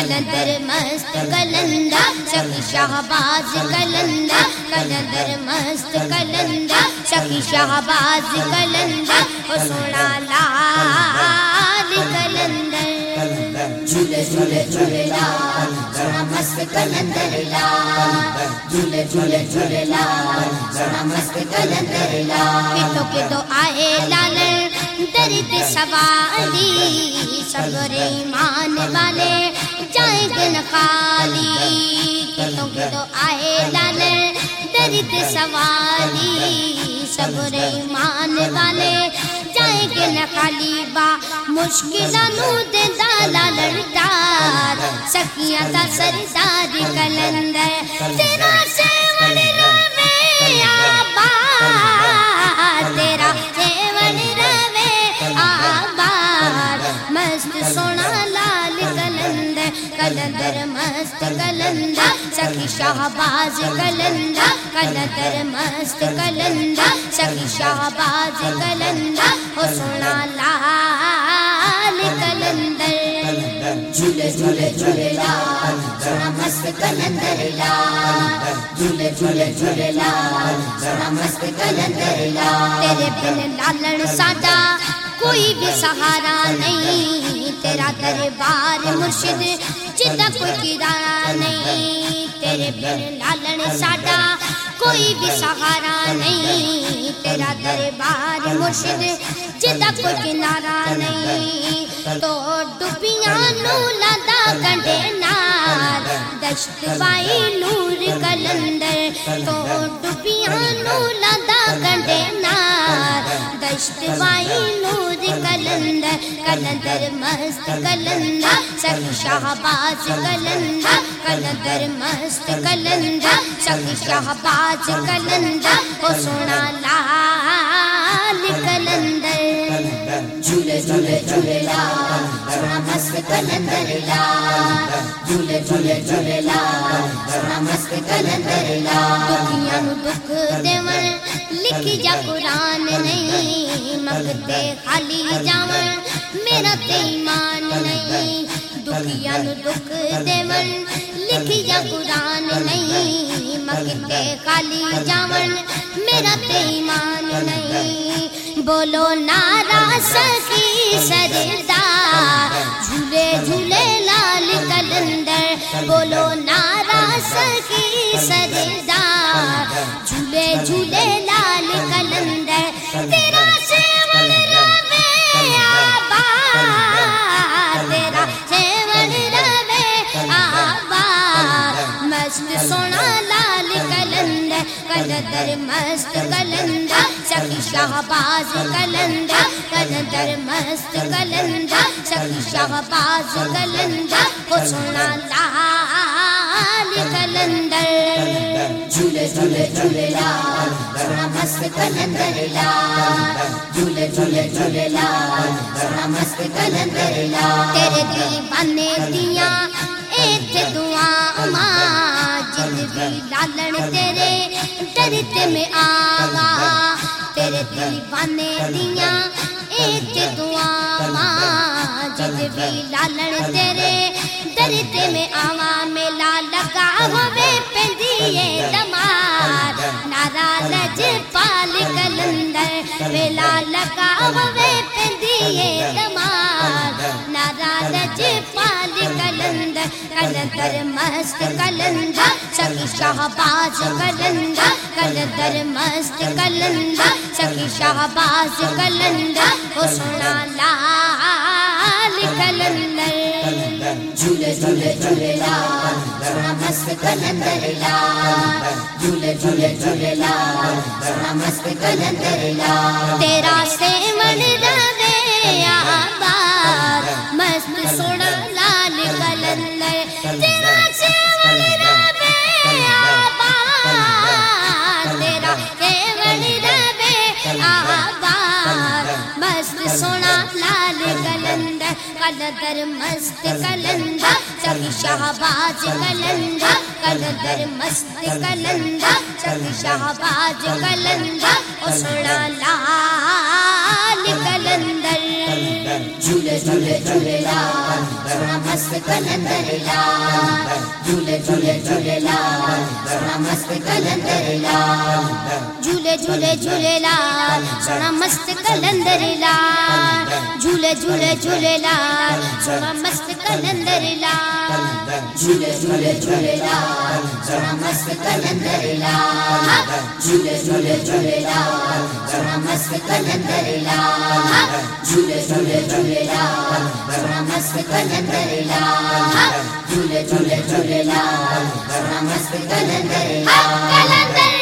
کلندر مست، کلندر سخی شہباز، کلندر کلندر مست، کلندر سخی شہباز، کلندر وہ سونا لال، کلندر۔ جھولے جھولے جھولے لال سونا مست کلندر لال۔ جھولے جھولے جھولے لال سونا مست کلندر لال۔ کتو کتو آئے لال درد سوالی صبر ایمان والے جائیں خالی کتو کتو آئے لالے درد سوالی صبر ایمان والے۔ جائیں گے نہ خالی با مشکل نو دے دالا لڑدار سکیاں دا سردار کلندر تیرا مست کلندر سخی شہباز کلندر کلندر مست کلندر سخی شہباز کلندر ہو سونا لال کلندر۔ جھولے جھولے جھولے لال، سونا مست کلندر لال۔ جھولے جھولے جھولے لال، سونا مست کلندر لال۔ تیرے بن لالن ساڈا کوئی بھی سہارا نہیں۔ تیرا دربار مرشد جدا کوئی کرارا نہیں، تیرے بن لالن ساڈا کوئی بھی سہارا نہیں، تیرا دربار مرشد جدا کوئی کنارا نہیں۔ تو ڈبیاں نو لدا کنڈے نار، دشت بائی نور کلندر۔ تو ڈبیاں نو لدا کنڈے نار۔ دشت بائی نور کلندر کلندر مست، کلندر سخی شہباز، کلندر کلندر مست، کلندر سخی شہباز، کلندر ہو سونا لال کلندر۔ جھولے جھولے جھولے لال، سونا مست کلندر لال۔ جھولے جھولے جھولے لال، سونا مست کلندر لال۔ دکھیاں نو دکھ دیون لکھی جا قرآن نہیں منگتے خالی جاون میرا تے ایمان نہیں، دکھیا نو دکھ دے دیون لکھی جا قرآن نہیں منگتے خالی جاون میرا تے ایمان نہیں۔ بولو نارا سکی سردار کلندر مست کلندر سخی شہباز کلندر کلندر مست کلندر سخی شہباز کلندر وہ سونا لال کلندر۔ جھولے جھولے جھولے لال سونا مست کلندر لال۔ جھولے جھولے جھولے لال سونا مست کلندر لال۔ تیرے دیوانے دیاں ایتھے دعا ماں لالن تیرے ڈرتے میں آگا تیرے دیوانے دیاں ایتھے دعا ماں جد بھی لالن تیرے ڈرتے میں آوا کلندر مست، کلندر سخی شہباز کلندر کلندر مست، کلندر سخی شہباز کلندر، وہ سونا لال کلندر۔ جھولے جھولے جھولے لال، سونا مست، کلندر لال۔ جھولے جھولے جھولے لال، سونا مست، کلندر لال۔ تیرا سیون روے آباد، مست سونا در مست کلندہ سبھی شہباز کلندہ کلندر مست کلندہ سبھی شہباز کلندہ او سونا لال کلندر، جھولے جھولے جھولے، لال۔ سونا مست کلندر مست کلندر لا جھولے جھولے جھولے لا جڑا مست کلندر لا جھولے جھولے جھولے لا جڑا مست کلندر لا جھولے جھولے جھولے لا جڑا مست کلندر لا جھولے جھولے جھولے لا جڑا مست کلندر لا کلندر